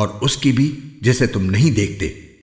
اور اس کی بھی جسے تم نہیں دیکھتے۔